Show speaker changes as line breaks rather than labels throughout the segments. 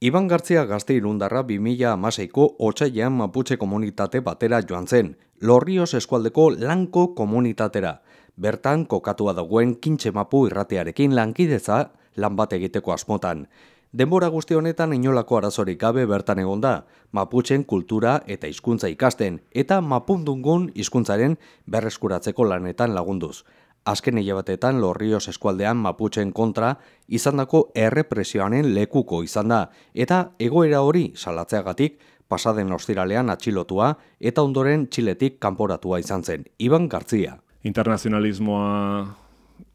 Iban Gartzia gazte irundarra 2000 amaseiko otxaian maputxe komunitate batera joan zen, Lorrios eskualdeko lanko komunitatera. Bertan, kokatua dagoen kintxe mapu irratearekin lankideza lan bat egiteko asmotan. Denbora guzti honetan inolako arazorik gabe bertan egonda, maputxen kultura eta hizkuntza ikasten, eta mapundungun hizkuntzaren berreskuratzeko lanetan lagunduz azken hilabatetan Lorrios eskualdean Maputxen kontra izandako errepresioanen lekuko izan da eta egoera hori salatzeagatik pasaden ostiralean atxilotua eta ondoren txiletik kanporatua izan zen. Iban Gartzia.
Internazionalismoa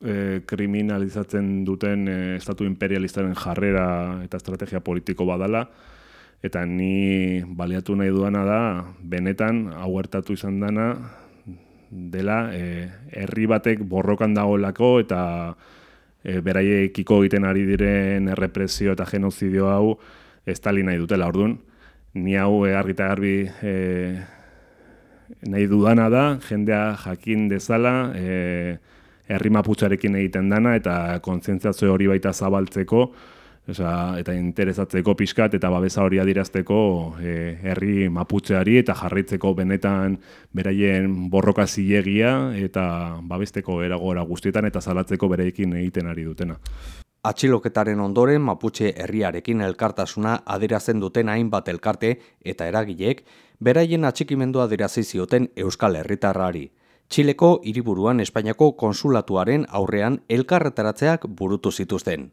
e, kriminalizatzen duten e, estatu imperialistaren jarrera eta estrategia politiko badala, eta ni baliatu nahi duana da, benetan, hau izan dana, dela e, herri batek borrokan dagoelako eta e, beraiekiko egiten ari diren errepresio eta genozidio hau estali nahi dutela. Ordun ni hau e, argita garbi e, nahi dudana da jendea jakin dezala e, herri maputxarekin egiten dana eta kontzientziazio hori baita zabaltzeko Osa, eta interesatzeko pixkat eta babesa hori adirazteko e, herri maputzeari eta jarraitzeko benetan beraien borroka zilegia eta babesteko eragora guztietan eta zalatzeko bereekin egiten ari dutena.
Atxiloketaren ondoren Maputxe herriarekin elkartasuna adirazen duten hainbat elkarte eta eragilek beraien atxikimendu adirazi zioten Euskal Herritarrari. Txileko hiriburuan Espainiako konsulatuaren aurrean elkarretaratzeak burutu zituzten.